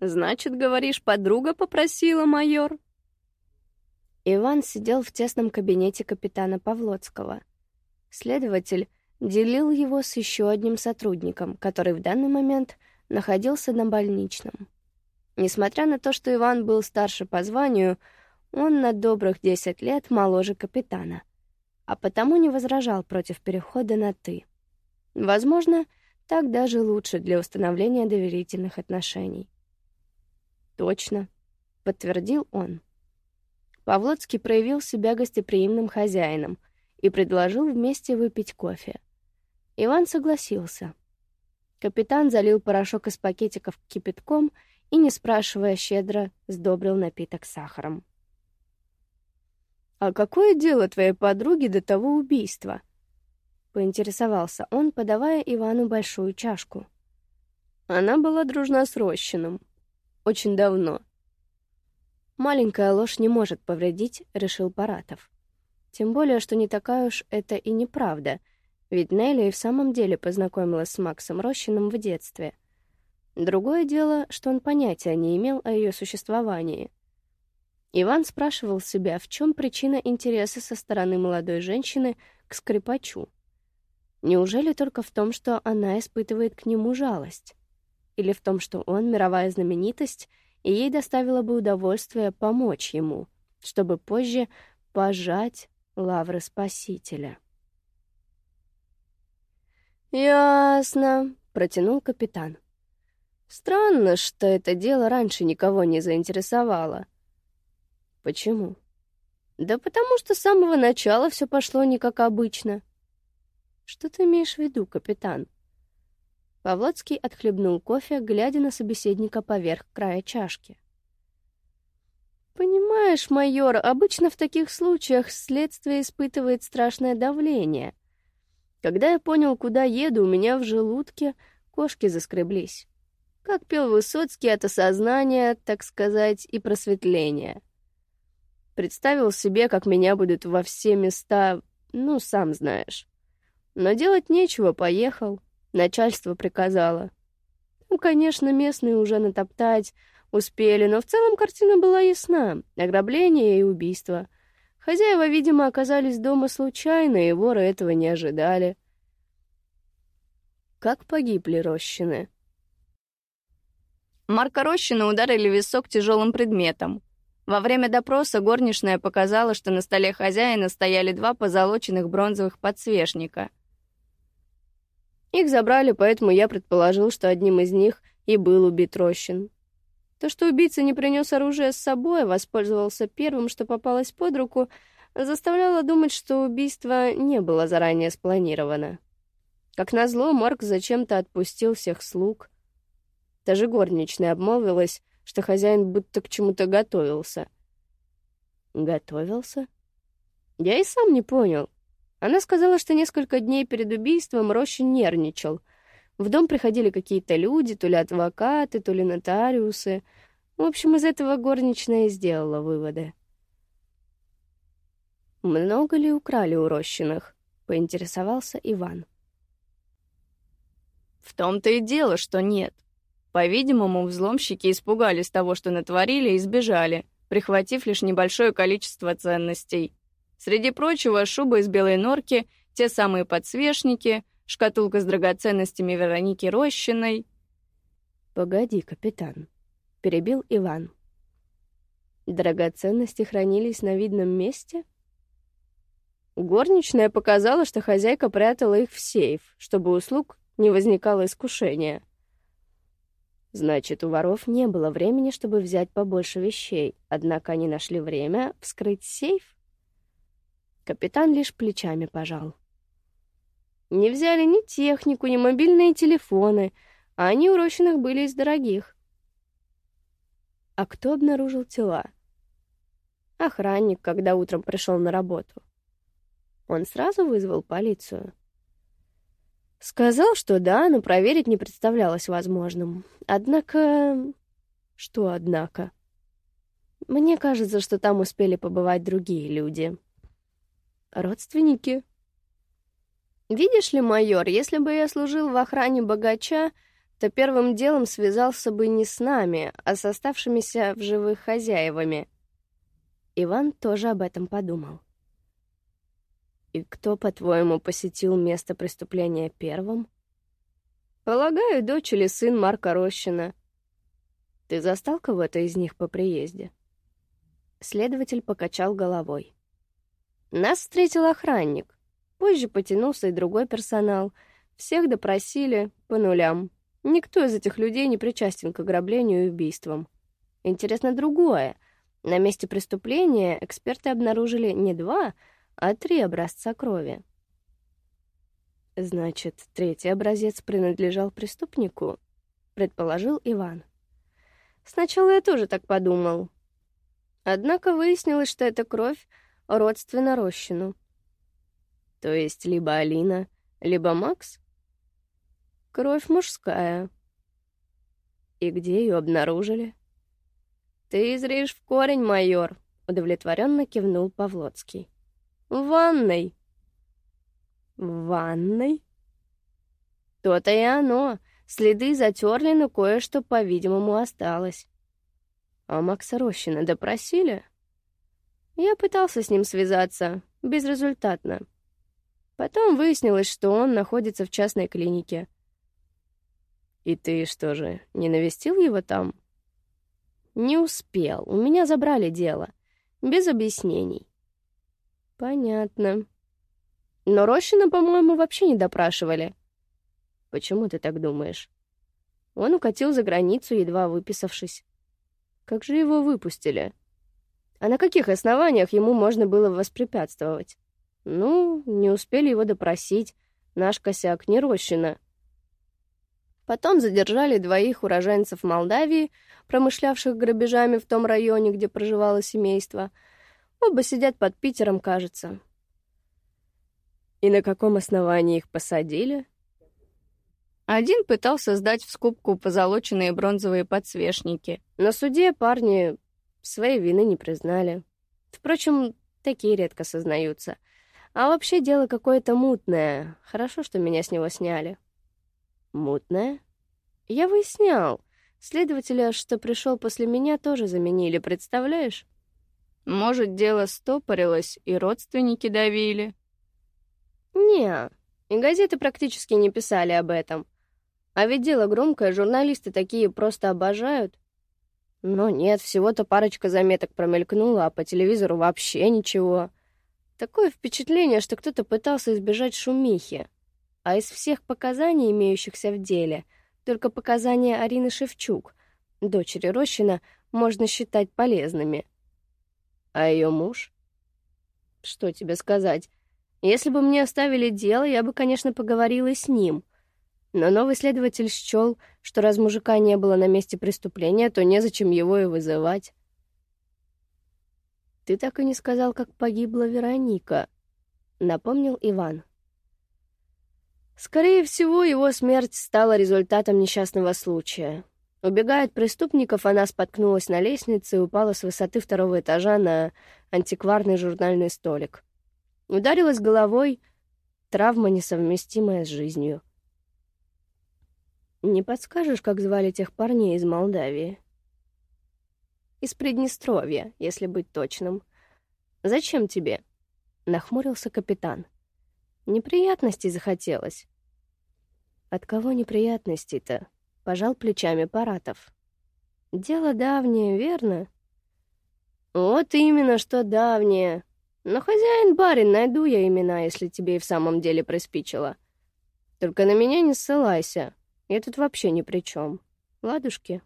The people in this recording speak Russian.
Значит, говоришь, подруга попросила, майор?» Иван сидел в тесном кабинете капитана Павлоцкого. Следователь делил его с еще одним сотрудником, который в данный момент находился на больничном. Несмотря на то, что Иван был старше по званию, он на добрых 10 лет моложе капитана, а потому не возражал против перехода на «ты». Возможно, так даже лучше для установления доверительных отношений. «Точно», — подтвердил он. Павлоцкий проявил себя гостеприимным хозяином и предложил вместе выпить кофе. Иван согласился. Капитан залил порошок из пакетиков кипятком и, не спрашивая, щедро сдобрил напиток сахаром. «А какое дело твоей подруги до того убийства?» — поинтересовался он, подавая Ивану большую чашку. Она была дружна с Рощиным. Очень давно. «Маленькая ложь не может повредить», — решил Паратов. Тем более, что не такая уж это и неправда — ведь Нелли и в самом деле познакомилась с Максом Рощиным в детстве. Другое дело, что он понятия не имел о ее существовании. Иван спрашивал себя, в чем причина интереса со стороны молодой женщины к скрипачу. Неужели только в том, что она испытывает к нему жалость? Или в том, что он мировая знаменитость, и ей доставило бы удовольствие помочь ему, чтобы позже пожать лавры Спасителя? «Ясно», — протянул капитан. «Странно, что это дело раньше никого не заинтересовало». «Почему?» «Да потому что с самого начала все пошло не как обычно». «Что ты имеешь в виду, капитан?» Павлоцкий отхлебнул кофе, глядя на собеседника поверх края чашки. «Понимаешь, майор, обычно в таких случаях следствие испытывает страшное давление — когда я понял, куда еду, у меня в желудке кошки заскреблись. Как пел Высоцкий от осознания, так сказать, и просветления. Представил себе, как меня будут во все места, ну, сам знаешь. Но делать нечего, поехал. Начальство приказало. Ну, конечно, местные уже натоптать успели, но в целом картина была ясна. Ограбление и убийство — Хозяева, видимо, оказались дома случайно, и воры этого не ожидали. Как погибли Рощины? Марка Рощина ударили в висок тяжелым предметом. Во время допроса горничная показала, что на столе хозяина стояли два позолоченных бронзовых подсвечника. Их забрали, поэтому я предположил, что одним из них и был убит Рощин. То, что убийца не принес оружие с собой, воспользовался первым, что попалось под руку, заставляло думать, что убийство не было заранее спланировано. Как назло, Марк зачем-то отпустил всех слуг. Даже горничная обмолвилась, что хозяин будто к чему-то готовился. Готовился? Я и сам не понял. Она сказала, что несколько дней перед убийством Рощин нервничал — в дом приходили какие-то люди, то ли адвокаты, то ли нотариусы. В общем, из этого горничная сделала выводы. «Много ли украли у Рощиных?» — поинтересовался Иван. «В том-то и дело, что нет. По-видимому, взломщики испугались того, что натворили, и сбежали, прихватив лишь небольшое количество ценностей. Среди прочего, шуба из белой норки, те самые подсвечники — шкатулка с драгоценностями Вероники Рощиной. «Погоди, капитан», — перебил Иван. «Драгоценности хранились на видном месте?» Горничная показала, что хозяйка прятала их в сейф, чтобы у слуг не возникало искушения. Значит, у воров не было времени, чтобы взять побольше вещей, однако они нашли время вскрыть сейф? Капитан лишь плечами пожал. Не взяли ни технику, ни мобильные телефоны, а они у Рощиных были из дорогих. А кто обнаружил тела? Охранник, когда утром пришел на работу. Он сразу вызвал полицию. Сказал, что да, но проверить не представлялось возможным. Однако... Что однако? Мне кажется, что там успели побывать другие люди. Родственники? Видишь ли, майор, если бы я служил в охране богача, то первым делом связался бы не с нами, а с оставшимися в живых хозяевами. Иван тоже об этом подумал. «И кто, по-твоему, посетил место преступления первым?» «Полагаю, дочь или сын Марка Рощина. Ты застал кого-то из них по приезде?» Следователь покачал головой. «Нас встретил охранник. Позже потянулся и другой персонал. Всех допросили по нулям. Никто из этих людей не причастен к ограблению и убийствам. Интересно другое — на месте преступления эксперты обнаружили не два, а три образца крови. Значит, третий образец принадлежал преступнику, предположил Иван. Сначала я тоже так подумал. Однако выяснилось, что эта кровь родственна Рощину. То есть либо Алина, либо Макс? Кровь мужская. И где ее обнаружили? «Ты зришь в корень, майор», — удовлетворенно кивнул Павлоцкий. «В ванной». «В ванной?» «То-то и оно. Следы затерли, но кое-что, по-видимому, осталось». «А Макса Рощина допросили?» Я пытался с ним связаться, безрезультатно. Потом выяснилось, что он находится в частной клинике. «И ты что же, не навестил его там?» Не успел. У меня забрали дело. Без объяснений. Понятно. Но Рощина, по-моему, вообще не допрашивали. Почему ты так думаешь? Он укатил за границу, едва выписавшись. Как же его выпустили? А на каких основаниях ему можно было воспрепятствовать? Ну, не успели его допросить. Наш косяк не Рощина. Потом задержали двоих уроженцев Молдавии, промышлявших грабежами в том районе, где проживало семейство. Оба сидят под Питером, кажется. И на каком основании их посадили? Один пытался сдать в скупку позолоченные бронзовые подсвечники. На суде парни своей вины не признали. Впрочем, такие редко сознаются. А вообще дело какое-то мутное. Хорошо, что меня с него сняли. Мутное? Я выяснял. Следователя, что пришел после меня, тоже заменили, представляешь? Может, дело стопорилось, и родственники давили? Не, и газеты практически не писали об этом. А ведь дело громкое, журналисты такие просто обожают. Но нет, всего-то парочка заметок промелькнула, а по телевизору вообще ничего. Такое впечатление, что кто-то пытался избежать шумихи. А из всех показаний, имеющихся в деле, только показания Арины Шевчук, дочери Рощина, можно считать полезными. А ее муж? Что тебе сказать? Если бы мне оставили дело, я бы, конечно, поговорила с ним. Но новый следователь счел, что раз мужика не было на месте преступления, то незачем его и вызывать. «Ты так и не сказал, как погибла Вероника», — напомнил Иван. Скорее всего, его смерть стала результатом несчастного случая. Убегая от преступников, она споткнулась на лестнице и упала с высоты второго этажа на антикварный журнальный столик. Ударилась головой, травма, несовместимая с жизнью. «Не подскажешь, как звали тех парней из Молдавии?» «Из Приднестровья, если быть точным. Зачем тебе?» — нахмурился капитан. Неприятностей захотелось. От кого неприятностей-то? Пожал плечами Паратов. Дело давнее, верно? Вот именно, что давнее. Но хозяин-барин, найду я имена, если тебе и в самом деле приспичило. Только на меня не ссылайся. Я тут вообще ни при чем. Ладушки?